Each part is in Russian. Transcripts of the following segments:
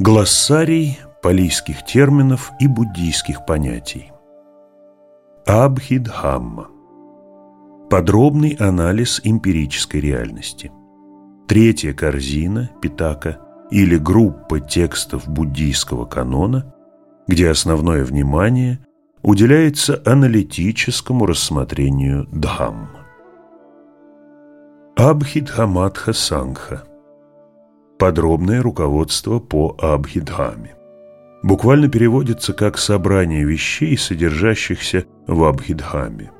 Глоссарий палийских терминов и буддийских понятий. Абхидхамма. Подробный анализ эмпирической реальности. Третья корзина, питака, или группа текстов буддийского канона, где основное внимание уделяется аналитическому рассмотрению Дхамма. Абхидхаматха Сангха. Подробное руководство по Абхидхаме. Буквально переводится как «собрание вещей, содержащихся в Абхидхаме».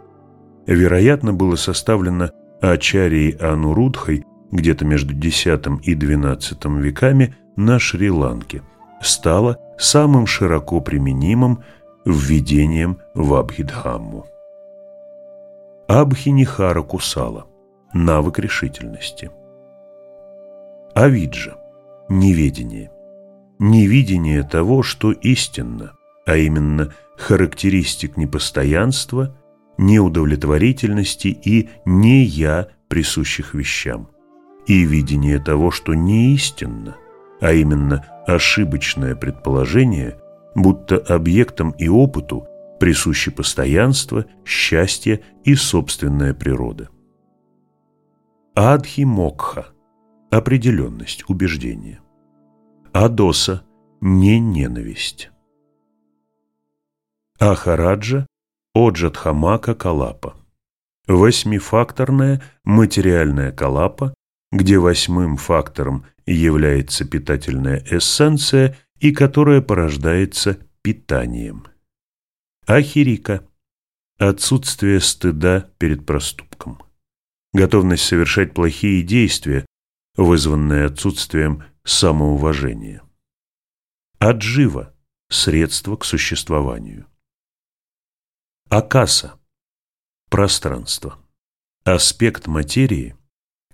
Вероятно, было составлено Ачарией Анурудхой где-то между X и XII веками на Шри-Ланке, стало самым широко применимым введением в Абхидхамму. Абхинихара Кусала – навык решительности. Авиджа – неведение. Невидение того, что истинно, а именно характеристик непостоянства, неудовлетворительности и не «я», присущих вещам, и видение того, что не истинно, а именно ошибочное предположение, будто объектам и опыту присущи постоянство, счастье и собственная природа. Адхи-мокха – определенность, убеждение. Адоса – не ненависть. Ахараджа – оджатхамака калапа. Восьмифакторная материальная калапа, где восьмым фактором является питательная эссенция и которая порождается питанием. Ахирика – отсутствие стыда перед проступком. Готовность совершать плохие действия, вызванная отсутствием самоуважения. Аджива – средство к существованию. Акаса – пространство. Аспект материи,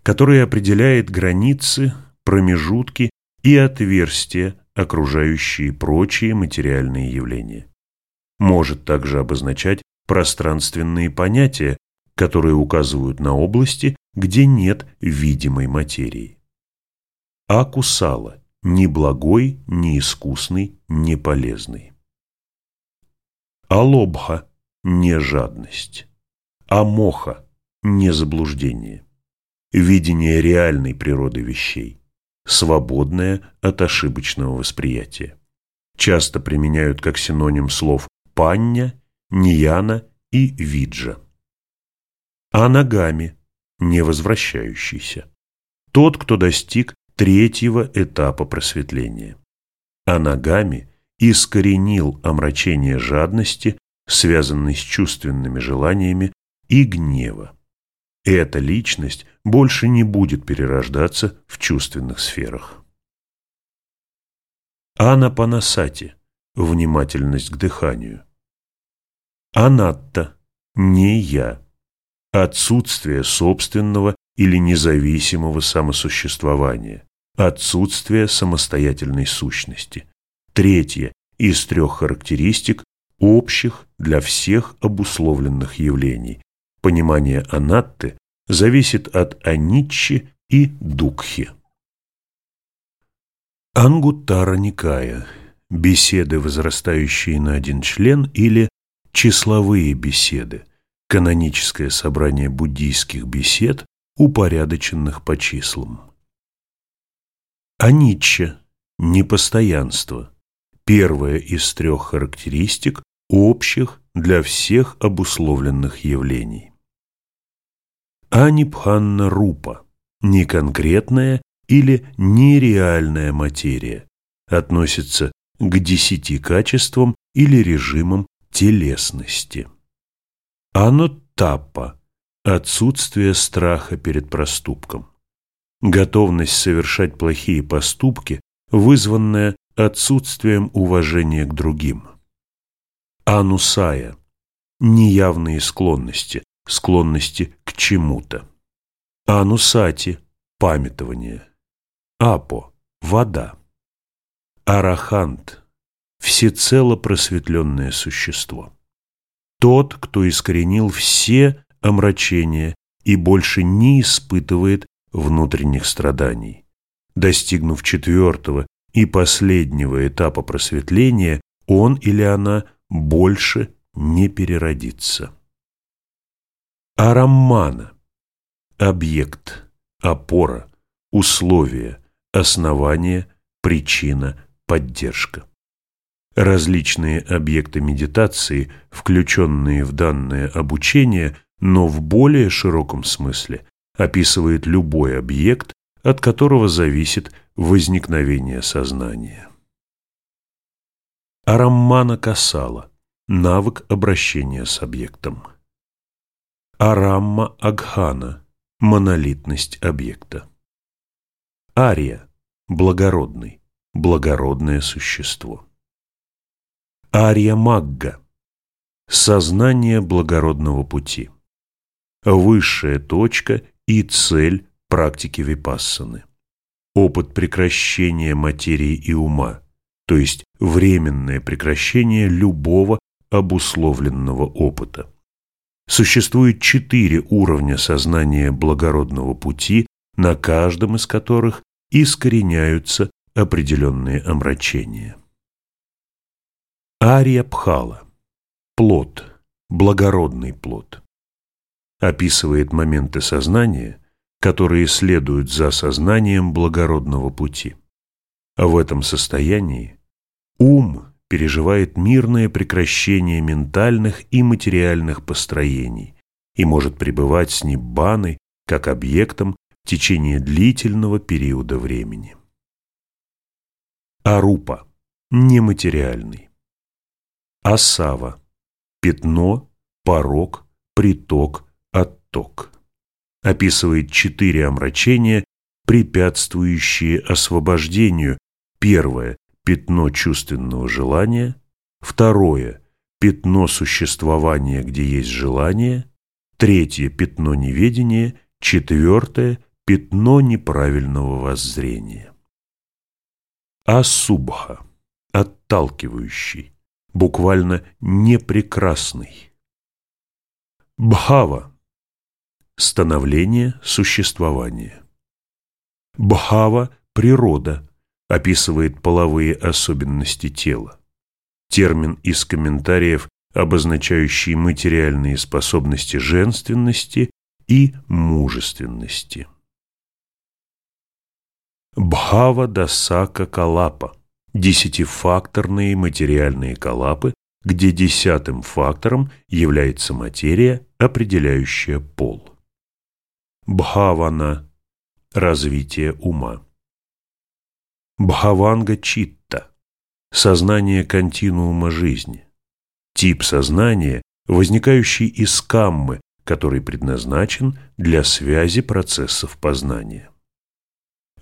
который определяет границы, промежутки и отверстия, окружающие прочие материальные явления. Может также обозначать пространственные понятия, которые указывают на области, где нет видимой материи. Акусала – ни благой, ни искусный, ни полезный. Алобха – не жадность. Амоха – не заблуждение видение реальной природы вещей, свободное от ошибочного восприятия. Часто применяют как синоним слов «панья», «нияна» и «виджа». Анагами – невозвращающийся. Тот, кто достиг третьего этапа просветления. Анагами искоренил омрачение жадности, связанной с чувственными желаниями и гнева. Эта личность больше не будет перерождаться в чувственных сферах. Анапанасати – внимательность к дыханию. Анатта – не я, отсутствие собственного или независимого самосуществования, отсутствие самостоятельной сущности. Третье из трех характеристик, общих для всех обусловленных явлений, Понимание анатты зависит от аниччи и дукхи. Ангуттара Никая – беседы, возрастающие на один член, или числовые беседы – каноническое собрание буддийских бесед, упорядоченных по числам. Аничча – непостоянство – первая из трех характеристик, общих для всех обусловленных явлений. Анипханна Рупа – неконкретная или нереальная материя, относится к десяти качествам или режимам телесности. Анотаппа – отсутствие страха перед проступком. Готовность совершать плохие поступки, вызванная отсутствием уважения к другим. Анусая – неявные склонности, склонности к чему-то. Анусати – памятование. Апо – вода. Арахант – всецело просветленное существо. Тот, кто искоренил все омрачения и больше не испытывает внутренних страданий. Достигнув четвертого и последнего этапа просветления он или она больше не переродится. Араммана – объект, опора, условие, основание, причина, поддержка. Различные объекты медитации, включенные в данное обучение, но в более широком смысле, описывает любой объект, от которого зависит возникновение сознания. Араммана Касала – навык обращения с объектом. Арамма Агхана – монолитность объекта. Ария – благородный, благородное существо. Ария Магга – сознание благородного пути. Высшая точка и цель практики випассаны. Опыт прекращения материи и ума, то есть временное прекращение любого обусловленного опыта. Существует четыре уровня сознания благородного пути, на каждом из которых искореняются определенные омрачения. Ария Пхала – плод, благородный плод. Описывает моменты сознания, которые следуют за сознанием благородного пути. А в этом состоянии ум переживает мирное прекращение ментальных и материальных построений и может пребывать с ниббаной как объектом в течение длительного периода времени. Арупа – нематериальный. Асава – пятно, порог, приток, отток. Описывает четыре омрачения, препятствующие освобождению. Первое пятно чувственного желания, второе – пятно существования, где есть желание, третье – пятно неведения, четвертое – пятно неправильного воззрения. Асубха – отталкивающий, буквально непрекрасный. Бхава – становление, существование. Бхава – природа, описывает половые особенности тела. Термин из комментариев, обозначающий материальные способности женственности и мужественности. Бхава Дасака Калапа – десятифакторные материальные калапы, где десятым фактором является материя, определяющая пол. Бхавана – развитие ума. Бхаванга Читта – сознание континуума жизни, тип сознания, возникающий из каммы, который предназначен для связи процессов познания.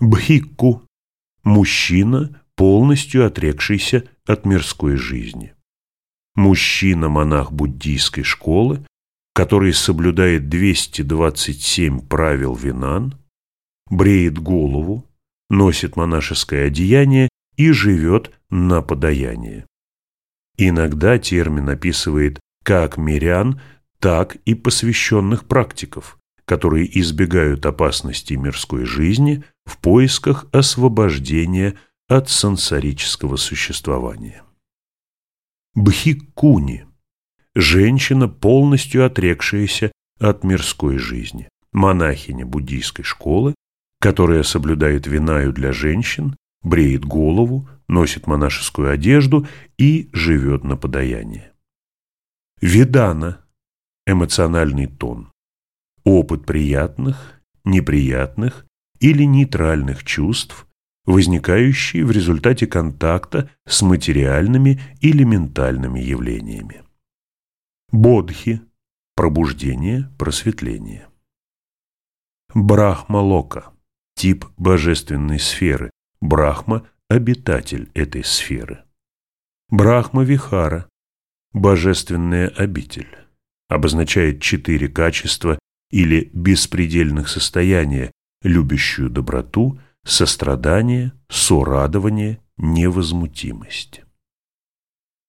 Бхикку – мужчина, полностью отрекшийся от мирской жизни. Мужчина-монах буддийской школы, который соблюдает 227 правил Винан, бреет голову, носит монашеское одеяние и живет на подаяние. Иногда термин описывает как мирян, так и посвященных практиков, которые избегают опасностей мирской жизни в поисках освобождения от сансарического существования. Бхиккуни – женщина, полностью отрекшаяся от мирской жизни, монахиня буддийской школы, которая соблюдает винаю для женщин, бреет голову, носит монашескую одежду и живет на подаяние. Видана – эмоциональный тон, опыт приятных, неприятных или нейтральных чувств, возникающий в результате контакта с материальными или ментальными явлениями. Бодхи – пробуждение, просветление. Брахма-лока тип божественной сферы. Брахма – обитатель этой сферы. Брахма-вихара – божественная обитель. Обозначает четыре качества или беспредельных состояния, любящую доброту, сострадание, сорадование, невозмутимость.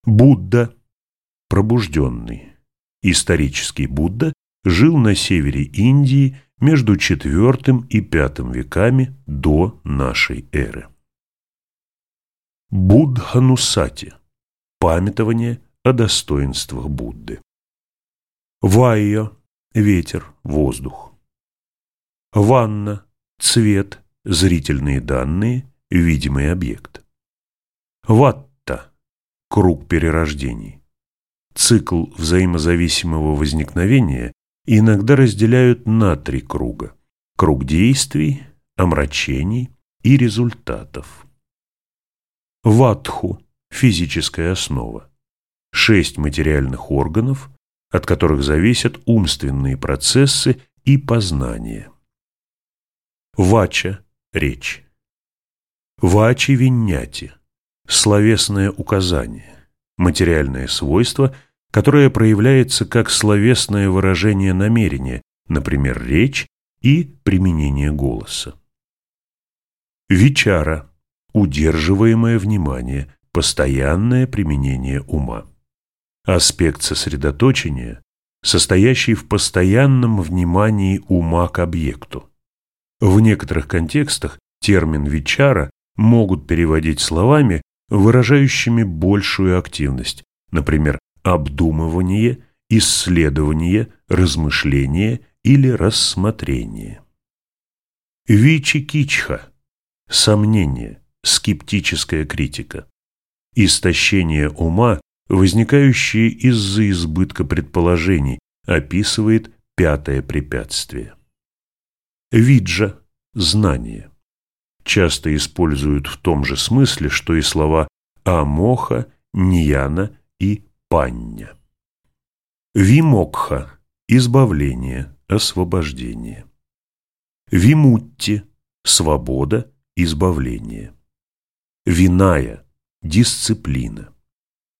Будда – пробужденный. Исторический Будда жил на севере Индии между IV и V веками до нашей эры. Буддханусати – памятование о достоинствах Будды. Вайо – ветер, воздух. Ванна – цвет, зрительные данные, видимый объект. Ватта – круг перерождений. Цикл взаимозависимого возникновения иногда разделяют на три круга. Круг действий, омрачений и результатов. Ватху – физическая основа. Шесть материальных органов, от которых зависят умственные процессы и познание. Вача – речь. Вачи винняти – словесное указание, материальное свойство, которое проявляется как словесное выражение намерения, например, речь и применение голоса. Вичара – удерживаемое внимание, постоянное применение ума. Аспект сосредоточения, состоящий в постоянном внимании ума к объекту. В некоторых контекстах термин «вичара» могут переводить словами, выражающими большую активность, например, обдумывание, исследование, размышление или рассмотрение. Вичи-кичха – сомнение, скептическая критика, истощение ума, возникающее из-за избытка предположений, описывает пятое препятствие. Виджа – знание. Часто используют в том же смысле, что и слова «амоха», «нияна» и «пання». Вимокха – избавление, освобождение. Вимутти – свобода, избавление. Виная – дисциплина.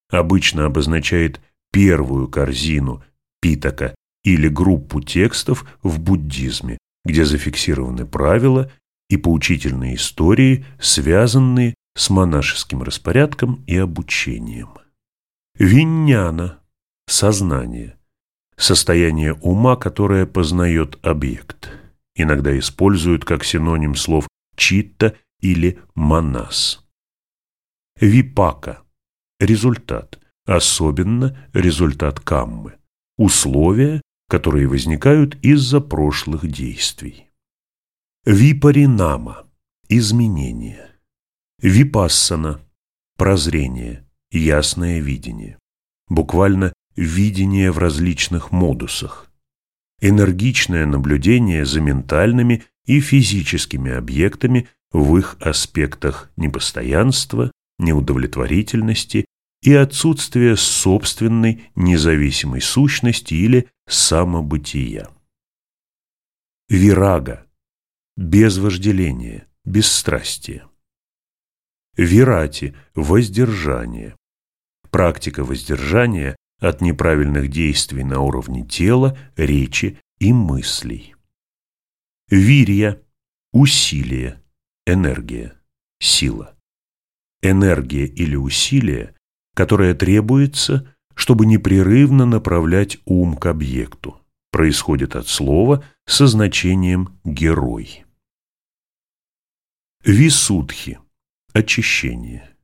Обычно обозначает первую корзину питака или группу текстов в буддизме, где зафиксированы правила и поучительные истории, связанные с монашеским распорядком и обучением. Винняна – сознание, состояние ума, которое познает объект. Иногда используют как синоним слов читта или манас. Випака – результат, особенно результат каммы, условия, которые возникают из-за прошлых действий. Випаринама – изменение. Випассана – прозрение, ясное видение. Буквально видение в различных модусах. Энергичное наблюдение за ментальными и физическими объектами в их аспектах непостоянства, неудовлетворительности и отсутствия собственной независимой сущности или самобытия. Вирага – без вожделения, бесстрастие. Вирати – воздержание. Практика воздержания от неправильных действий на уровне тела, речи и мыслей. Вирья – усилие, энергия, сила. Энергия или усилие которое требуется, чтобы непрерывно направлять ум к объекту, происходит от слова со значением «герой». Висудхи – очищение.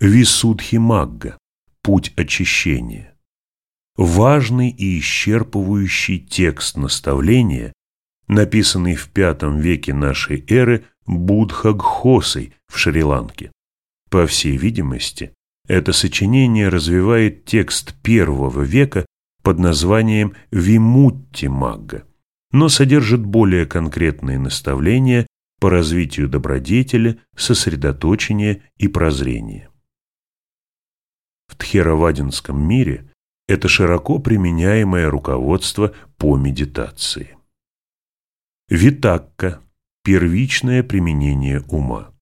Висудхи Магга – путь очищения. Важный и исчерпывающий текст наставления, написанный в V веке нашей эры Будхагхосой в Шри-Ланке. По всей видимости, это сочинение развивает текст первого века под названием «Вимутти Магга», но содержит более конкретные наставления по развитию добродетели, сосредоточения и прозрения. В Тхеравадинском мире это широко применяемое руководство по медитации. Витакка – первичное применение ума.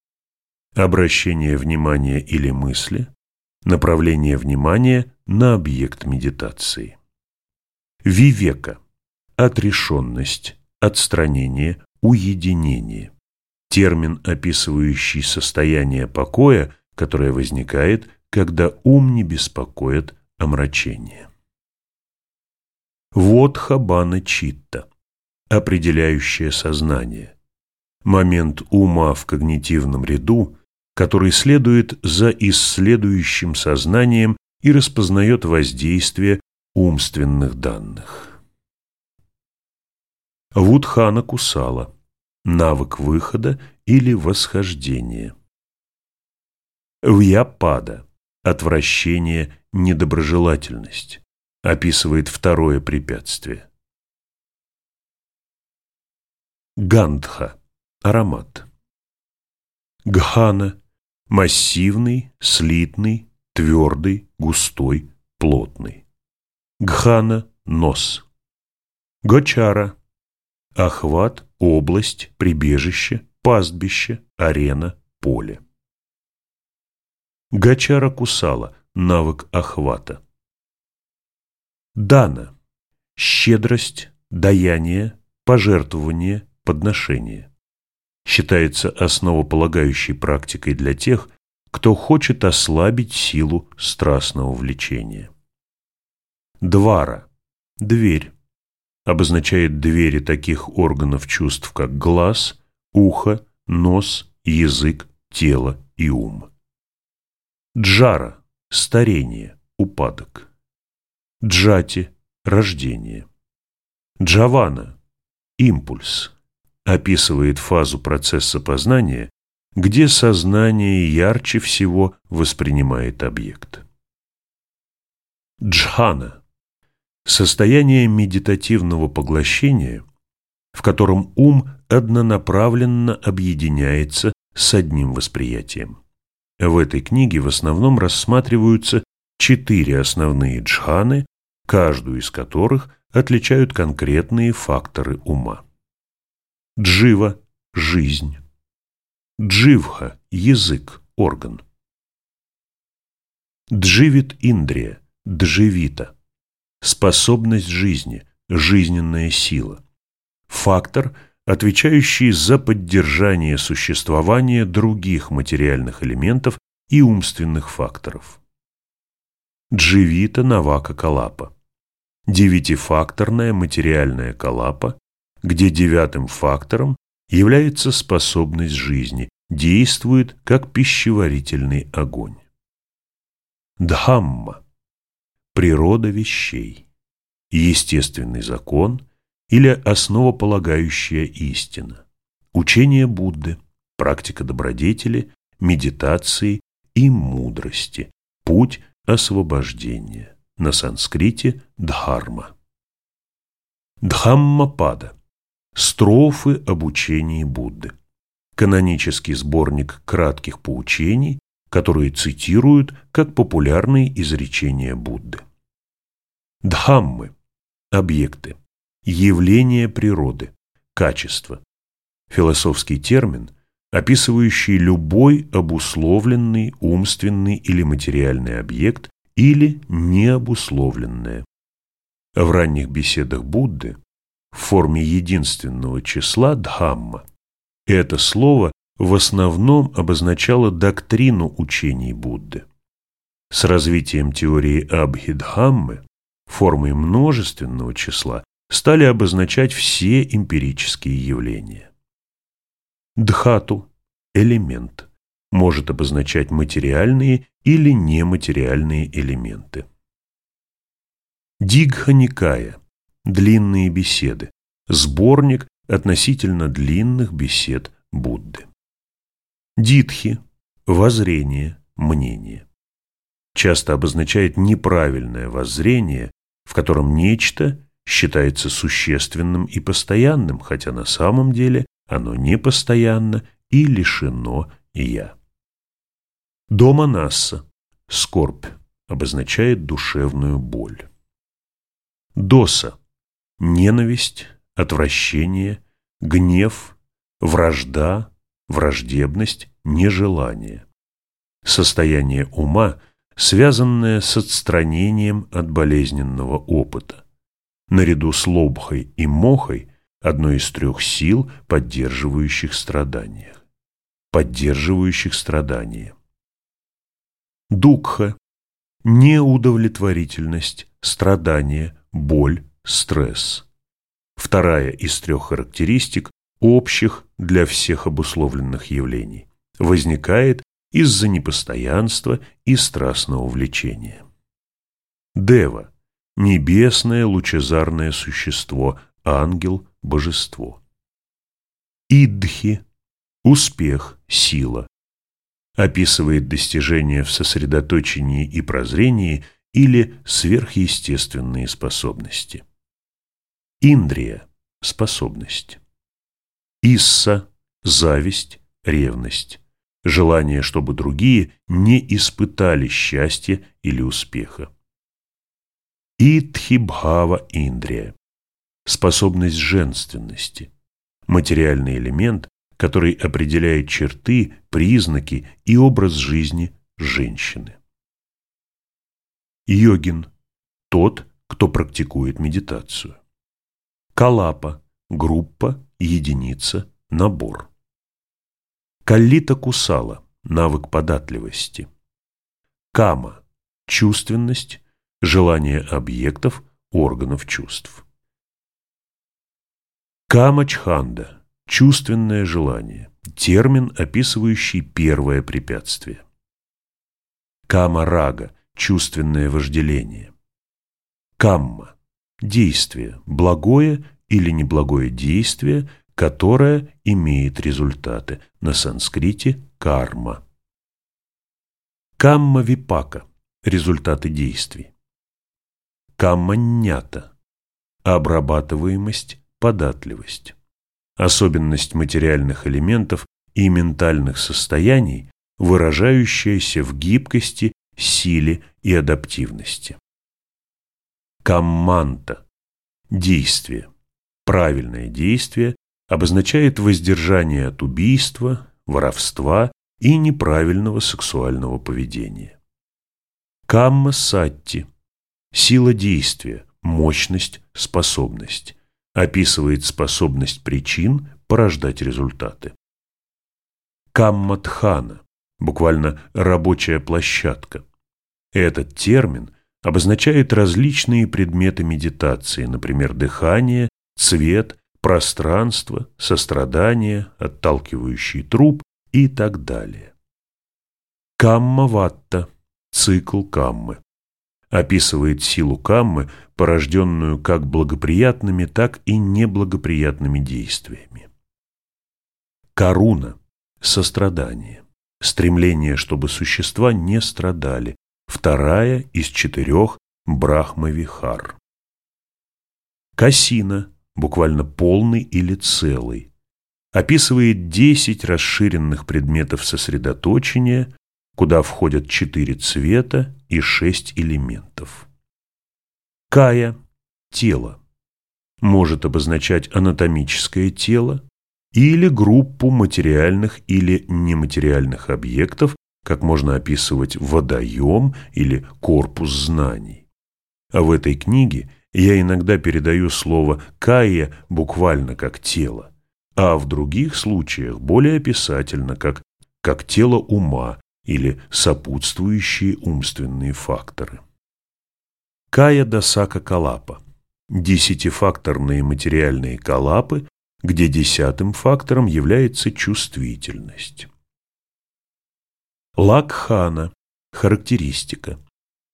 Обращение внимания или мысли, Направление внимания на объект медитации. Вивека – отрешенность, отстранение, уединение. Термин, описывающий состояние покоя, которое возникает, когда ум не беспокоит омрачение. Вот хабана читта – определяющее сознание. Момент ума в когнитивном ряду – который следует за исследующим сознанием и распознает воздействие умственных данных. Вудхана Кусала. Навык выхода или восхождения. Вьяпада. Отвращение, недоброжелательность. Описывает второе препятствие. Гандха. Аромат. Гхана. Массивный, слитный, твердый, густой, плотный. Гхана – нос. Гочара – охват, область, прибежище, пастбище, арена, поле. Гачара Кусала – навык охвата. Дана – щедрость, даяние, пожертвование, подношение. Считается основополагающей практикой для тех, кто хочет ослабить силу страстного влечения. Двара – дверь. Обозначает двери таких органов чувств, как глаз, ухо, нос, язык, тело и ум. Джара – старение, упадок. Джати – рождение. Джавана – импульс. Описывает фазу процесса познания, где сознание ярче всего воспринимает объект. Джхана – состояние медитативного поглощения, в котором ум однонаправленно объединяется с одним восприятием. В этой книге в основном рассматриваются четыре основные джханы, каждую из которых отличают конкретные факторы ума. Джива – жизнь. Дживха – язык, орган. Дживит Индрия, Дживита – способность жизни, жизненная сила. Фактор, отвечающий за поддержание существования других материальных элементов и умственных факторов. Дживита Навака Калапа – девятифакторная материальная калапа, где девятым фактором является способность жизни, действует как пищеварительный огонь. Дхамма – природа вещей, естественный закон или основополагающая истина, учение Будды, практика добродетели, медитации и мудрости, путь освобождения, на санскрите – дхарма. Дхаммапада – Строфы об учении Будды. Канонический сборник кратких поучений, которые цитируют как популярные изречения Будды. Дхаммы – объекты, явления природы, качества. Философский термин, описывающий любой обусловленный умственный или материальный объект или необусловленное. В ранних беседах Будды в форме единственного числа Дхамма. Это слово в основном обозначало доктрину учений Будды. С развитием теории Абхидхаммы формой множественного числа стали обозначать все эмпирические явления. Дхату – элемент, может обозначать материальные или нематериальные элементы. Дигханикая Длинные беседы. Сборник относительно длинных бесед Будды. Дитхи. Воззрение, мнение. Часто обозначает неправильное воззрение, в котором нечто считается существенным и постоянным, хотя на самом деле оно не постоянно и лишено «я». Дома Насса. Скорбь обозначает душевную боль. Доса ненависть, отвращение, гнев, вражда, враждебность, нежелание. Состояние ума, связанное с отстранением от болезненного опыта. Наряду с лобхой и мохой одной из трех сил, поддерживающих страдания. Поддерживающих страдания. Дукха – неудовлетворительность, страдание, боль, стресс. Вторая из трех характеристик, общих для всех обусловленных явлений, возникает из-за непостоянства и страстного влечения. Дева – небесное лучезарное существо, ангел, божество. Идхи – успех, сила. Описывает достижения в сосредоточении и прозрении или сверхъестественные способности. Индрия – способность. Исса – зависть, ревность. Желание, чтобы другие не испытали счастья или успеха. Итхибхава Индрия – способность женственности. Материальный элемент, который определяет черты, признаки и образ жизни женщины. Йогин – тот, кто практикует медитацию. Калапа – группа, единица, набор. Каллита кусала – навык податливости. Кама – чувственность, желание объектов, органов чувств. Кама-чханда – чувственное желание, термин, описывающий первое препятствие. Кама-рага – чувственное вожделение. Камма – действие, благое или неблагое действие, которое имеет результаты, на санскрите – карма. Камма-випака – результаты действий. Камманнята – обрабатываемость, податливость. Особенность материальных элементов и ментальных состояний, выражающаяся в гибкости, силе и адаптивности. Камманта – действие. Правильное действие обозначает воздержание от убийства, воровства и неправильного сексуального поведения. Камма-сатти – сила действия, мощность, способность. Описывает способность причин порождать результаты. Камматхана – буквально рабочая площадка. Этот термин обозначает различные предметы медитации, например, дыхание, цвет, пространство, сострадание, отталкивающий труп и так далее. Камма-ватта – цикл каммы. Описывает силу каммы, порожденную как благоприятными, так и неблагоприятными действиями. Каруна – сострадание. Стремление, чтобы существа не страдали, вторая из четырех Брахмавихар. Касина, буквально полный или целый, описывает десять расширенных предметов сосредоточения, куда входят четыре цвета и шесть элементов. Кая – тело. Может обозначать анатомическое тело или группу материальных или нематериальных объектов, как можно описывать водоем или корпус знаний. А в этой книге я иногда передаю слово «кая» буквально как «тело», а в других случаях более описательно, как, как «тело ума» или сопутствующие умственные факторы. Кая Дасака Калапа – десятифакторные материальные калапы, где десятым фактором является чувствительность. Лакхана – характеристика,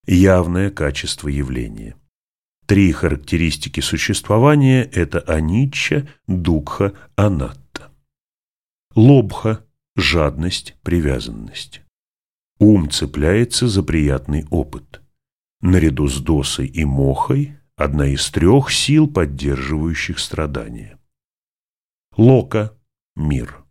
явное качество явления. Три характеристики существования – это аничча, дукха, анатта. Лобха – жадность, привязанность. Ум цепляется за приятный опыт. Наряду с досой и мохой – одна из трех сил, поддерживающих страдания. Лока – мир.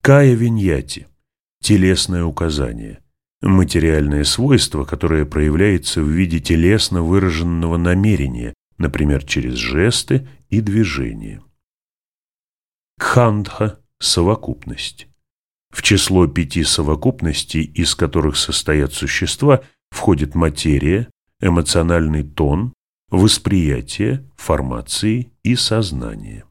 Кая виньяти – телесное указание, материальное свойство, которое проявляется в виде телесно выраженного намерения, например, через жесты и движения. Кхандха – совокупность. В число пяти совокупностей, из которых состоят существа, входит материя, эмоциональный тон, восприятие, формации и сознание.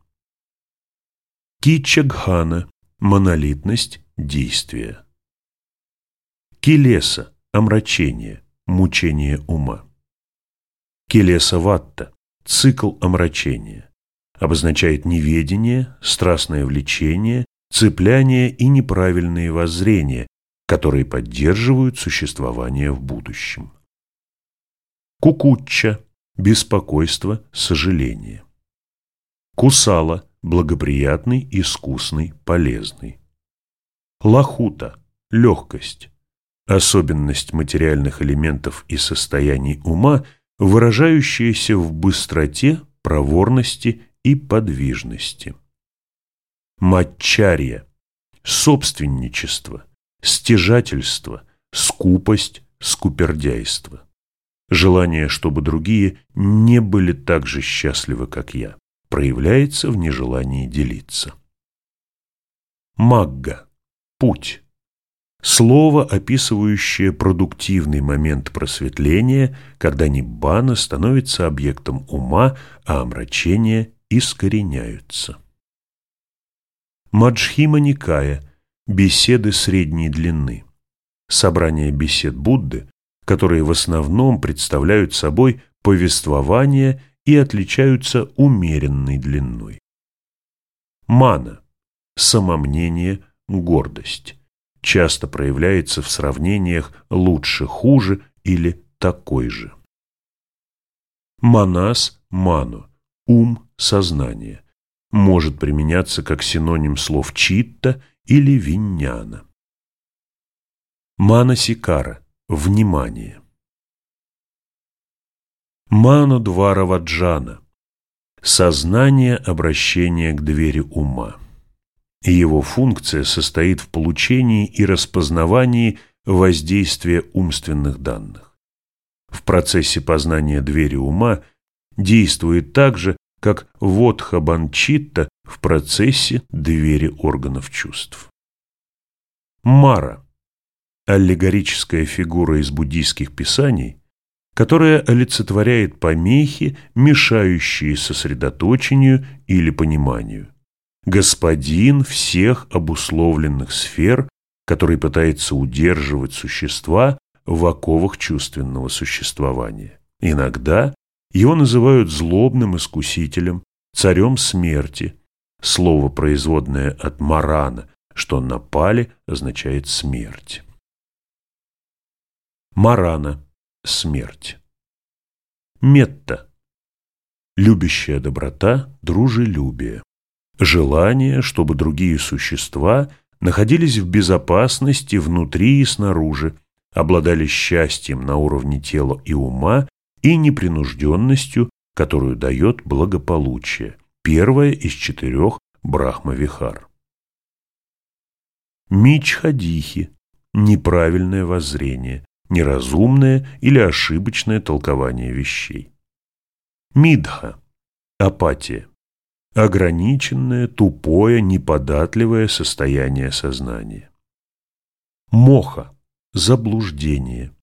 Кичагхана монолитность действия. Келеса – омрачение, мучение ума. Келеса ватта – цикл омрачения. Обозначает неведение, страстное влечение, цепляние и неправильные воззрения, которые поддерживают существование в будущем. Кукучча – беспокойство, сожаление. Кусала – благоприятный, искусный, полезный. Лахута – легкость, особенность материальных элементов и состояний ума, выражающаяся в быстроте, проворности и подвижности. Матчарья – собственничество, стяжательство, скупость, скупердяйство. Желание, чтобы другие не были так же счастливы, как я, проявляется в нежелании делиться. Магга – путь. Слово, описывающее продуктивный момент просветления, когда ниббана становится объектом ума, а омрачения искореняются. Маджхима Никая – беседы средней длины. Собрание бесед Будды, которые в основном представляют собой повествование и отличаются умеренной длиной. Мана – самомнение, гордость. Часто проявляется в сравнениях лучше-хуже или такой же. Манас – ману, ум, сознание. Может применяться как синоним слов читта или виньяна. Манасикара – внимание. Манудвара Ваджана – сознание обращения к двери ума. Его функция состоит в получении и распознавании воздействия умственных данных. В процессе познания двери ума действует так же, как водха банчитта в процессе двери органов чувств. Мара – аллегорическая фигура из буддийских писаний – которая олицетворяет помехи, мешающие сосредоточению или пониманию. Господин всех обусловленных сфер, который пытается удерживать существа в оковах чувственного существования. Иногда его называют злобным искусителем, царем смерти. Слово, производное от марана, что напали, означает смерть. Марана смерть. Метта. Любящая доброта, дружелюбие. Желание, чтобы другие существа находились в безопасности внутри и снаружи, обладали счастьем на уровне тела и ума и непринужденностью, которую дает благополучие. Первое из четырех Брахма-Вихар. Мичхадихи – неправильное воззрение, неразумное или ошибочное толкование вещей. Мидха – апатия, ограниченное, тупое, неподатливое состояние сознания. Моха – заблуждение,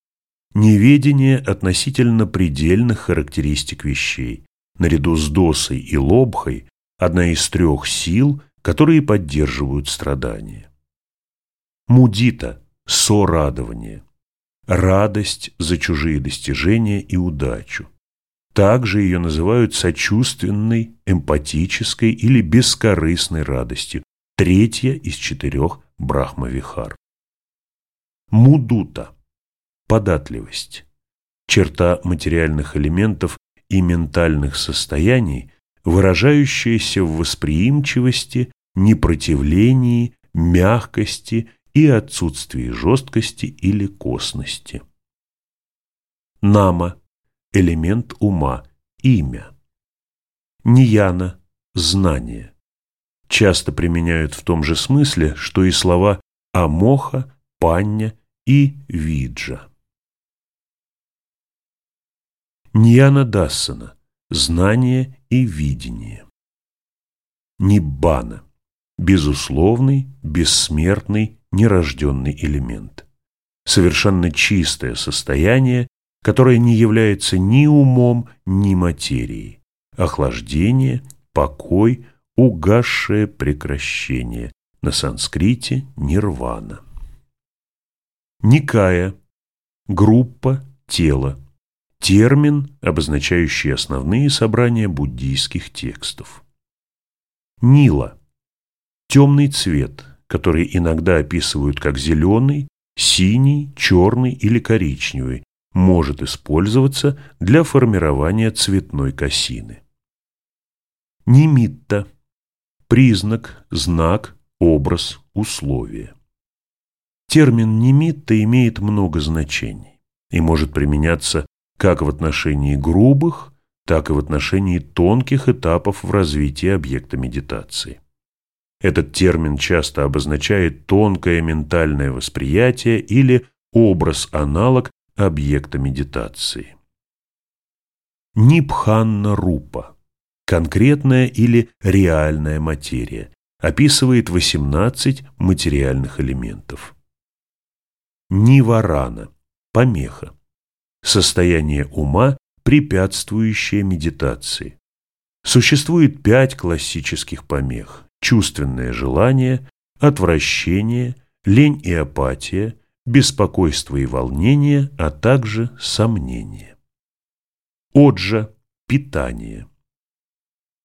неведение относительно предельных характеристик вещей, наряду с досой и лобхой – одна из трех сил, которые поддерживают страдания. Мудита – сорадование – радость за чужие достижения и удачу. Также ее называют сочувственной, эмпатической или бескорыстной радостью, третья из четырех брахмавихар. Мудута – податливость, черта материальных элементов и ментальных состояний, выражающаяся в восприимчивости, непротивлении, мягкости и отсутствии жесткости или косности. Нама – элемент ума, имя. Нияна – знание. Часто применяют в том же смысле, что и слова амоха, панья и виджа. Ньяна Дассана – знание и видение. Ниббана – безусловный, бессмертный нерожденный элемент. Совершенно чистое состояние, которое не является ни умом, ни материей. Охлаждение, покой, угасшее прекращение. На санскрите нирвана. Никая. Группа, тело. Термин, обозначающий основные собрания буддийских текстов. Нила Темный цвет, который иногда описывают как зеленый, синий, черный или коричневый, может использоваться для формирования цветной косины. Немитта – признак, знак, образ, условие. Термин «немитта» имеет много значений и может применяться как в отношении грубых, так и в отношении тонких этапов в развитии объекта медитации. Этот термин часто обозначает тонкое ментальное восприятие или образ-аналог объекта медитации. Нипханна Рупа – конкретная или реальная материя, описывает 18 материальных элементов. Ниварана – помеха, состояние ума, препятствующее медитации. Существует пять классических помех – чувственное желание, отвращение, лень и апатия, беспокойство и волнение, а также сомнение. Отжа – питание.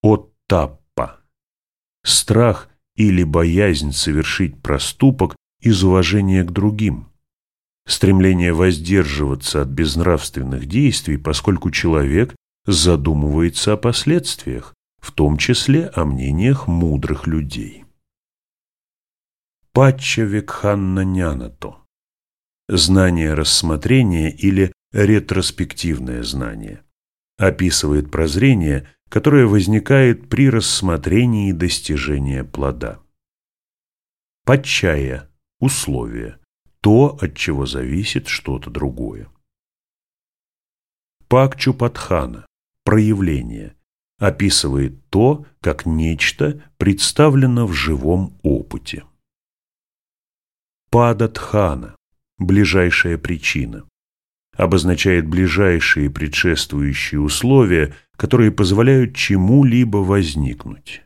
Оттаппа – страх или боязнь совершить проступок из уважения к другим. Стремление воздерживаться от безнравственных действий, поскольку человек задумывается о последствиях, в том числе о мнениях мудрых людей. Пачча Викханна Нянато знание рассмотрения или ретроспективное знание. Описывает прозрение, которое возникает при рассмотрении достижения плода. Подчая – условие, то, от чего зависит что-то другое. Пакчупатхана – проявление, описывает то, как нечто представлено в живом опыте. Падатхана ближайшая причина, обозначает ближайшие предшествующие условия, которые позволяют чему-либо возникнуть.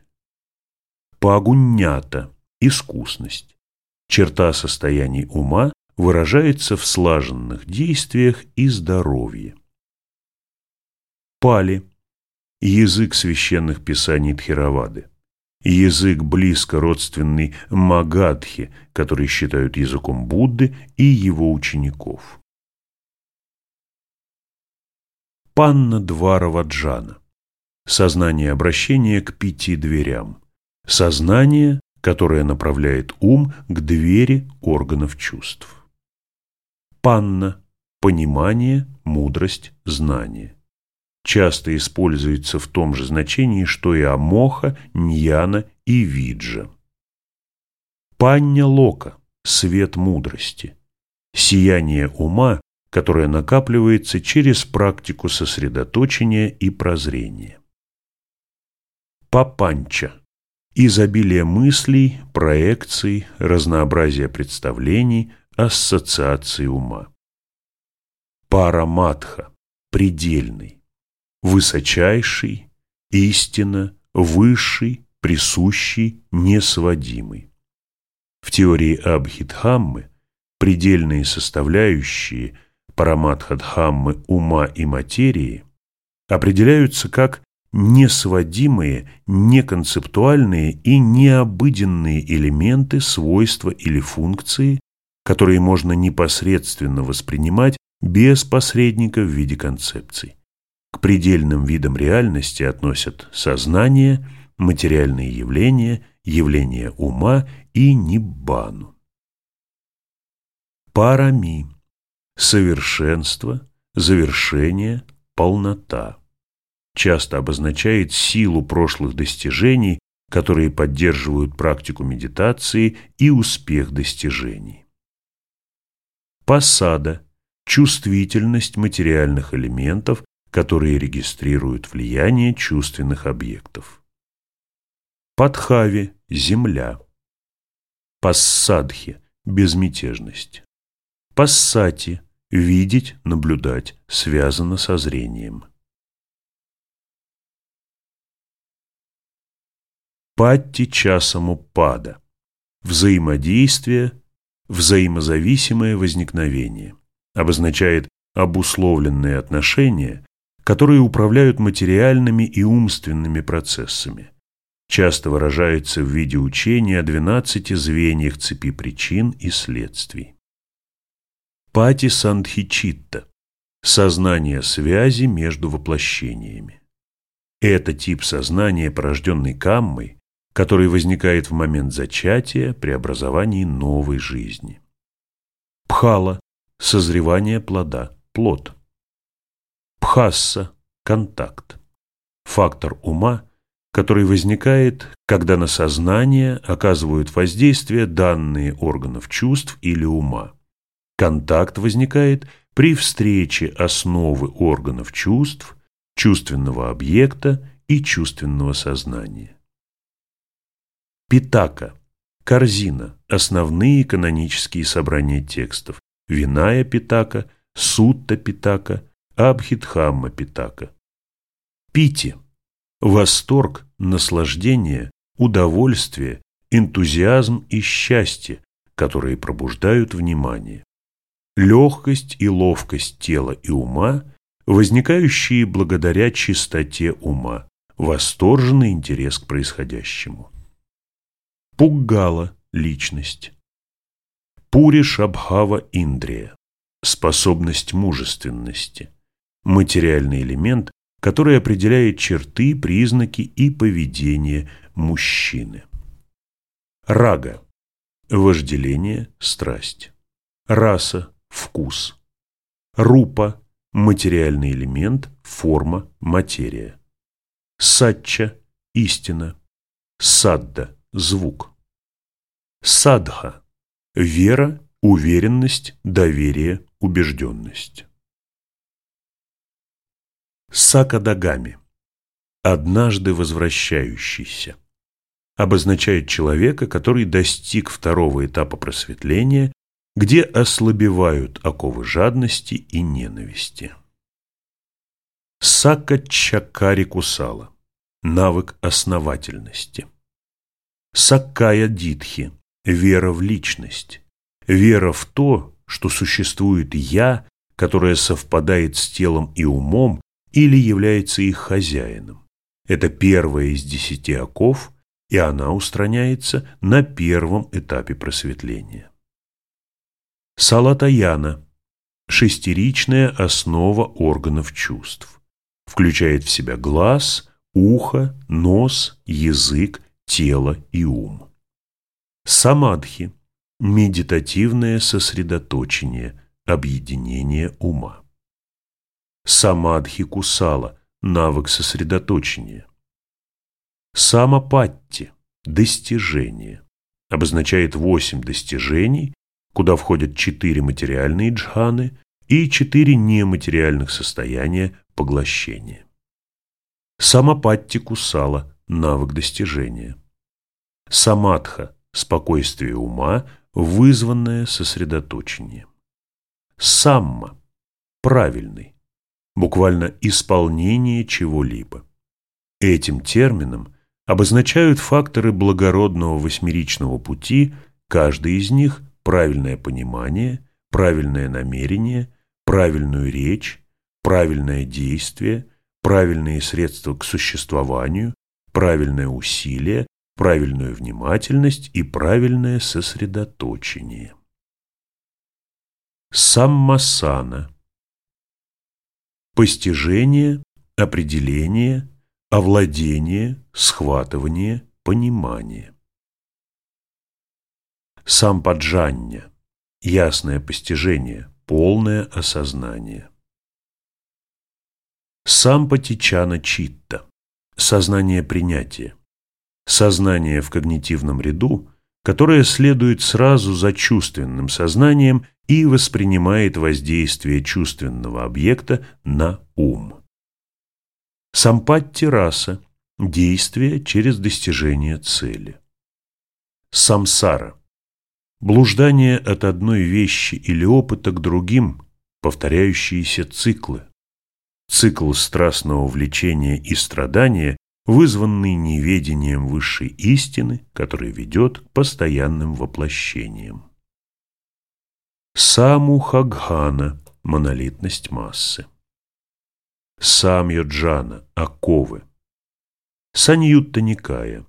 Пагуннята – искусность. Черта состояний ума выражается в слаженных действиях и здоровье. Пали – язык священных писаний Тхировады язык близко родственный Магадхи, который считают языком Будды и его учеников. Панна Двараваджана. Сознание обращения к пяти дверям. Сознание, которое направляет ум к двери органов чувств. Панна – понимание, мудрость, знание часто используется в том же значении, что и Амоха, Ньяна и Виджа. Панья Лока – свет мудрости, сияние ума, которое накапливается через практику сосредоточения и прозрения. Папанча – изобилие мыслей, проекций, разнообразие представлений, ассоциаций ума. Параматха – предельный высочайший, истинно, высший, присущий, несводимый. В теории Абхидхаммы предельные составляющие Параматхадхаммы ума и материи определяются как несводимые, неконцептуальные и необыденные элементы, свойства или функции, которые можно непосредственно воспринимать без посредника в виде концепций. К предельным видам реальности относят сознание, материальные явления, явления ума и ниббану. Парами – совершенство, завершение, полнота. Часто обозначает силу прошлых достижений, которые поддерживают практику медитации и успех достижений. Посада – чувствительность материальных элементов, которые регистрируют влияние чувственных объектов. Падхави – земля. Пассадхи – безмятежность. Пассати – видеть, наблюдать, связано со зрением. Патти часаму пада – взаимодействие, взаимозависимое возникновение, обозначает обусловленные отношения, которые управляют материальными и умственными процессами. часто выражается в виде учения о двенадцати звеньях цепи причин и следствий. Пати Сандхичитта – сознание связи между воплощениями. Это тип сознания, порожденный каммой, который возникает в момент зачатия при образовании новой жизни. Пхала – созревание плода, плод. Пхасса – контакт. Фактор ума, который возникает, когда на сознание оказывают воздействие данные органов чувств или ума. Контакт возникает при встрече основы органов чувств, чувственного объекта и чувственного сознания. Питака – корзина, основные канонические собрания текстов, Виная Питака, Сутта Питака, Абхидхамма Питака. Пити – восторг, наслаждение, удовольствие, энтузиазм и счастье, которые пробуждают внимание. Легкость и ловкость тела и ума, возникающие благодаря чистоте ума, восторженный интерес к происходящему. Пуггала – личность. Пури Шабхава Индрия – способность мужественности. Материальный элемент, который определяет черты, признаки и поведение мужчины. Рага – вожделение, страсть. Раса – вкус. Рупа – материальный элемент, форма, материя. Сатча – истина. Садда звук. Садха – вера, уверенность, доверие, убежденность. Сакадагами – однажды возвращающийся. Обозначает человека, который достиг второго этапа просветления, где ослабевают оковы жадности и ненависти. Сака Кусала – навык основательности. Саккая Дитхи – вера в личность, вера в то, что существует «я», которое совпадает с телом и умом или является их хозяином. Это первая из десяти оков, и она устраняется на первом этапе просветления. Салатаяна – шестеричная основа органов чувств. Включает в себя глаз, ухо, нос, язык, тело и ум. Самадхи – медитативное сосредоточение, объединение ума. Самадхи кусала – навык сосредоточения. Самапатти – достижение. Обозначает восемь достижений, куда входят четыре материальные джханы и четыре нематериальных состояния поглощения. Самапатти кусала – навык достижения. Самадха – спокойствие ума, вызванное сосредоточением. Самма – правильный, буквально исполнение чего-либо. Этим термином обозначают факторы благородного восьмеричного пути, каждый из них – правильное понимание, правильное намерение, правильную речь, правильное действие, правильные средства к существованию, правильное усилие, правильную внимательность и правильное сосредоточение. Саммасана Постижение, определение, овладение, схватывание, понимание. Сампаджанья – ясное постижение, полное осознание. Сампатичана читта сознание принятия, сознание в когнитивном ряду, которое следует сразу за чувственным сознанием и воспринимает воздействие чувственного объекта на ум. Сампатти раса – действие через достижение цели. Самсара – блуждание от одной вещи или опыта к другим, повторяющиеся циклы цикл страстного влечения и страдания, вызванный неведением высшей истины, который ведет к постоянным воплощениям. Самухагхана – монолитность массы. Самьоджана – оковы. Саньютта Никая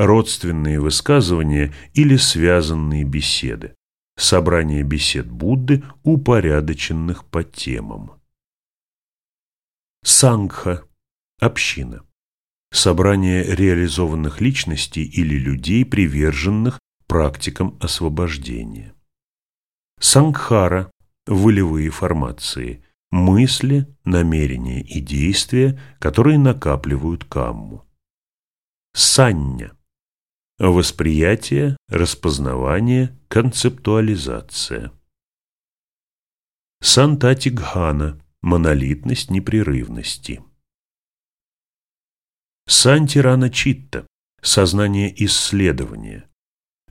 родственные высказывания или связанные беседы, собрание бесед Будды, упорядоченных по темам. Сангха – община. Собрание реализованных личностей или людей, приверженных практикам освобождения. Сангхара – волевые формации, мысли, намерения и действия, которые накапливают камму. Сання – восприятие, распознавание, концептуализация. Сантатигхана – монолитность непрерывности. Сантирана читта – сознание исследования,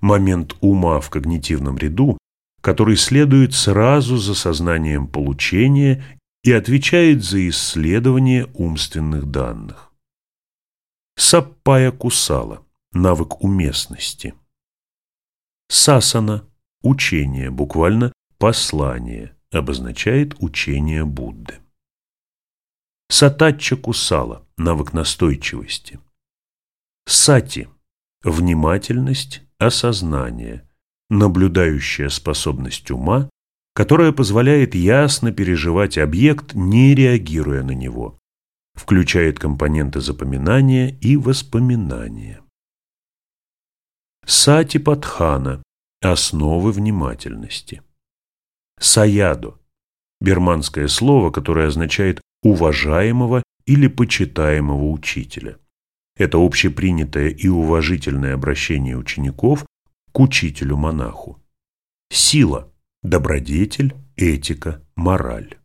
момент ума в когнитивном ряду, который следует сразу за сознанием получения и отвечает за исследование умственных данных. Саппая кусала – навык уместности. Сасана – учение, буквально послание, обозначает учение Будды. Сатачча кусала – навык настойчивости. Сати – внимательность, осознание, наблюдающая способность ума, которая позволяет ясно переживать объект, не реагируя на него, включает компоненты запоминания и воспоминания. Сати-патхана – основы внимательности. Саядо – берманское слово, которое означает «уважаемого» или «почитаемого учителя». Это общепринятое и уважительное обращение учеников к учителю-монаху. Сила – добродетель, этика, мораль.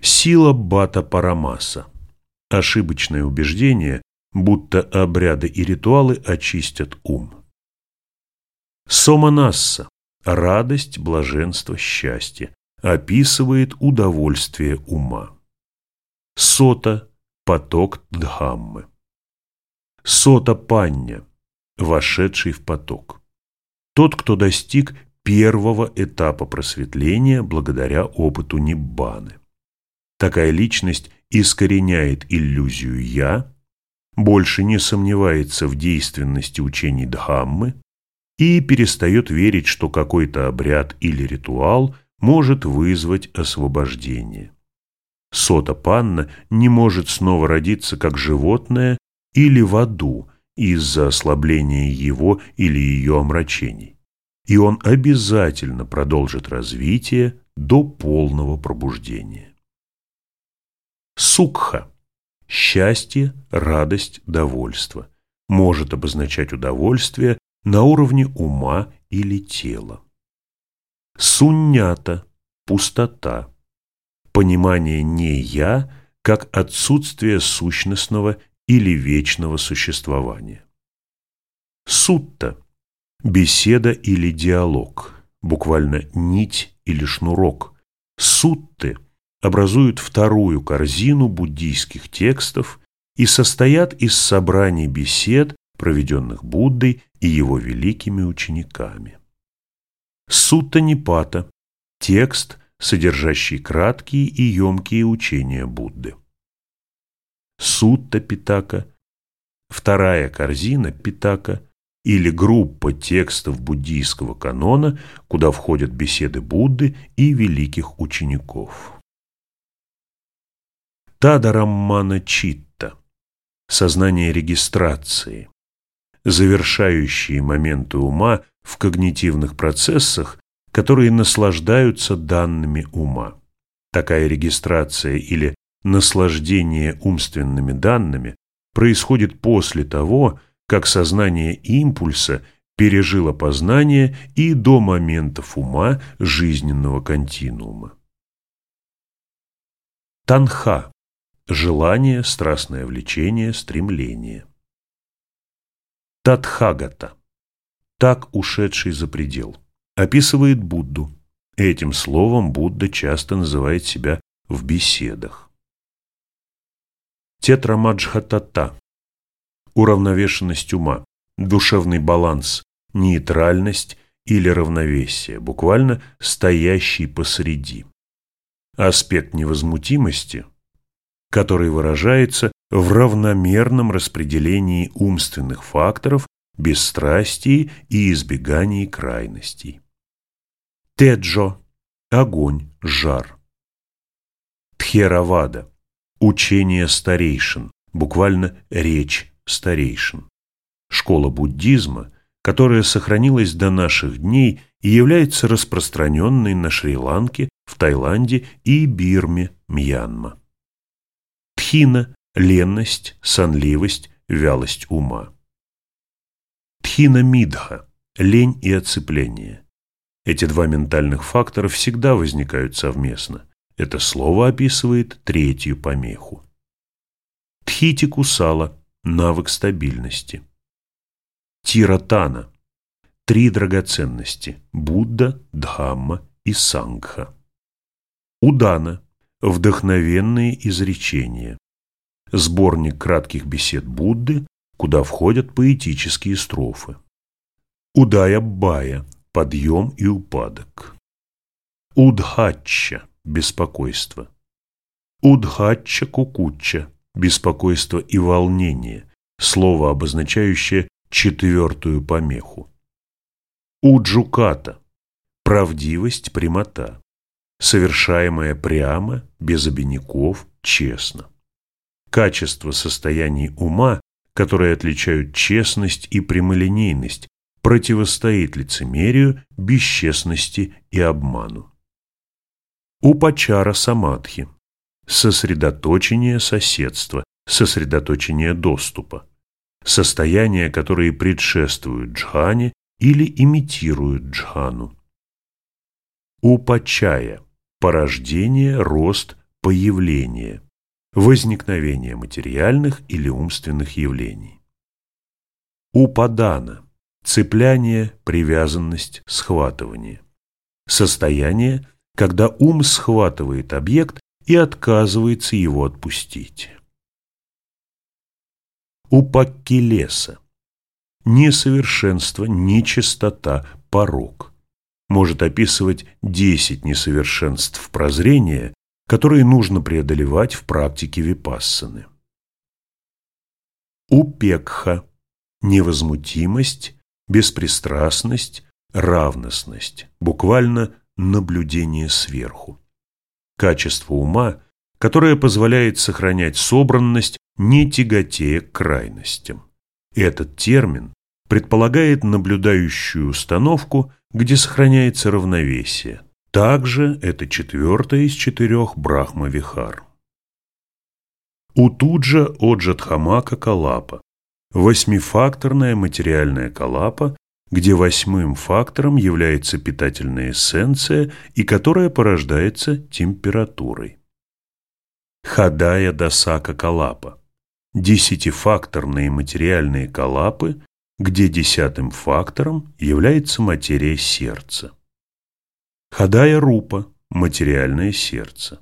Сила Бата Парамаса – ошибочное убеждение, будто обряды и ритуалы очистят ум. Соманасса – радость, блаженство, счастье, описывает удовольствие ума. Сота – поток Дхаммы. Сота Панья – вошедший в поток. Тот, кто достиг первого этапа просветления благодаря опыту Ниббаны. Такая личность искореняет иллюзию «я», больше не сомневается в действенности учений Дхаммы и перестает верить, что какой-то обряд или ритуал может вызвать освобождение. Сота Панна не может снова родиться как животное или в аду, из-за ослабления его или ее омрачений, и он обязательно продолжит развитие до полного пробуждения. Сукха – счастье, радость, довольство – может обозначать удовольствие на уровне ума или тела. Суннята – пустота, понимание «не я» как отсутствие сущностного или вечного существования. Сутта – беседа или диалог, буквально нить или шнурок. Сутты образуют вторую корзину буддийских текстов и состоят из собраний бесед, проведенных Буддой и его великими учениками. Сутта Нипата – текст, содержащий краткие и емкие учения Будды. Сутта Питака, вторая корзина Питака или группа текстов буддийского канона, куда входят беседы Будды и великих учеников. Тадараммана Читта – сознание регистрации, завершающие моменты ума в когнитивных процессах, которые наслаждаются данными ума. Такая регистрация или наслаждение умственными данными происходит после того, как сознание импульса пережило познание и до моментов ума жизненного континуума. Танха – желание, страстное влечение, стремление. Татхагата – так ушедший за предел, описывает Будду. Этим словом Будда часто называет себя в беседах. Тетрамаджхатата – уравновешенность ума, душевный баланс, нейтральность или равновесие, буквально стоящий посреди. Аспект невозмутимости, который выражается в равномерном распределении умственных факторов, бесстрастии и избегании крайностей. Теджо – огонь, жар. Тхеравада – учение старейшин, буквально речь старейшин. Школа буддизма, которая сохранилась до наших дней и является распространенной на Шри-Ланке, в Таиланде и Бирме, Мьянма. Тхина – ленность, сонливость, вялость ума. Тхина Мидха – лень и оцепление. Эти два ментальных фактора всегда возникают совместно. Это слово описывает третью помеху. Тхити Кусала – навык стабильности. Тиратана – три драгоценности – Будда, Дхамма и Сангха. Удана – вдохновенные изречения. Сборник кратких бесед Будды, куда входят поэтические строфы. Удая Бая – подъем и упадок. Удхачча – беспокойство. Удхачча Кукучча – беспокойство и волнение, слово, обозначающее четвертую помеху. Уджуката – правдивость, прямота совершаемое прямо, без обиняков, честно. Качество состояний ума, которые отличают честность и прямолинейность, противостоит лицемерию, бесчестности и обману. Упачара самадхи – сосредоточение соседства, сосредоточение доступа, состояния, которые предшествуют джхане или имитируют джхану. Упачая порождение, рост, появление, возникновение материальных или умственных явлений. Упадана – цепляние, привязанность, схватывание. Состояние, когда ум схватывает объект и отказывается его отпустить. Упаккилеса – несовершенство, нечистота, порог – может описывать 10 несовершенств прозрения, которые нужно преодолевать в практике випассаны. Упекха – невозмутимость, беспристрастность, равностность, буквально наблюдение сверху. Качество ума, которое позволяет сохранять собранность, не тяготея к крайностям. Этот термин предполагает наблюдающую установку – где сохраняется равновесие. Также это четвертая из четырех Брахма-Вихар. У Туджа Оджатхамака Калапа – восьмифакторная материальная калапа, где восьмым фактором является питательная эссенция и которая порождается температурой. Хадая Дасака Калапа – десятифакторные материальные калапы, где десятым фактором является материя сердца. Хадая Рупа – материальное сердце.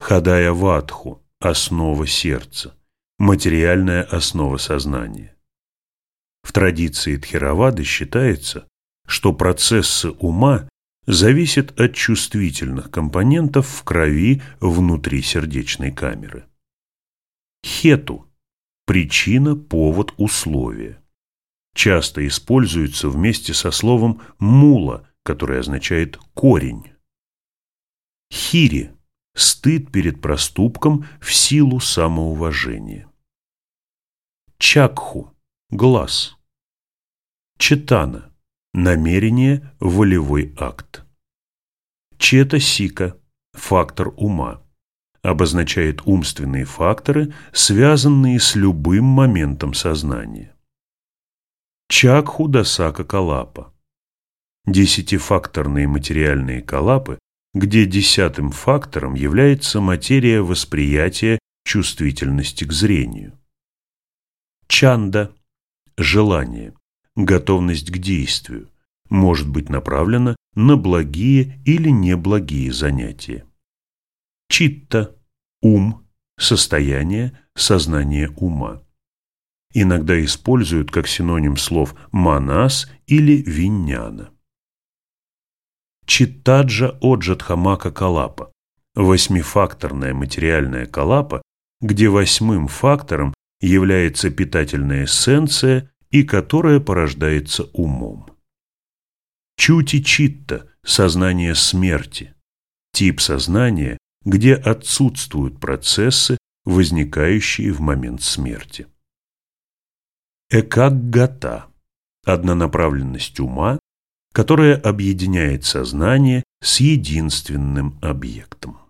Хадая Ватху – основа сердца, материальная основа сознания. В традиции Тхеравады считается, что процессы ума зависят от чувствительных компонентов в крови внутри сердечной камеры. Хету – причина, повод, условие часто используется вместе со словом «мула», которое означает «корень». Хири – стыд перед проступком в силу самоуважения. Чакху – глаз. Четана – намерение, волевой акт. Чета-сика – фактор ума. Обозначает умственные факторы, связанные с любым моментом сознания. Чакху Дасака Калапа. Десятифакторные материальные калапы, где десятым фактором является материя восприятия чувствительности к зрению. Чанда – желание, готовность к действию, может быть направлена на благие или неблагие занятия. Читта – ум, состояние, сознание ума иногда используют как синоним слов «манас» или «винняна». Читтаджа Оджатхамака Калапа восьмифакторная материальная коллапа, где восьмым фактором является питательная эссенция и которая порождается умом. Чути-читта – сознание смерти, тип сознания, где отсутствуют процессы, возникающие в момент смерти. Экаггата – однонаправленность ума, которая объединяет сознание с единственным объектом.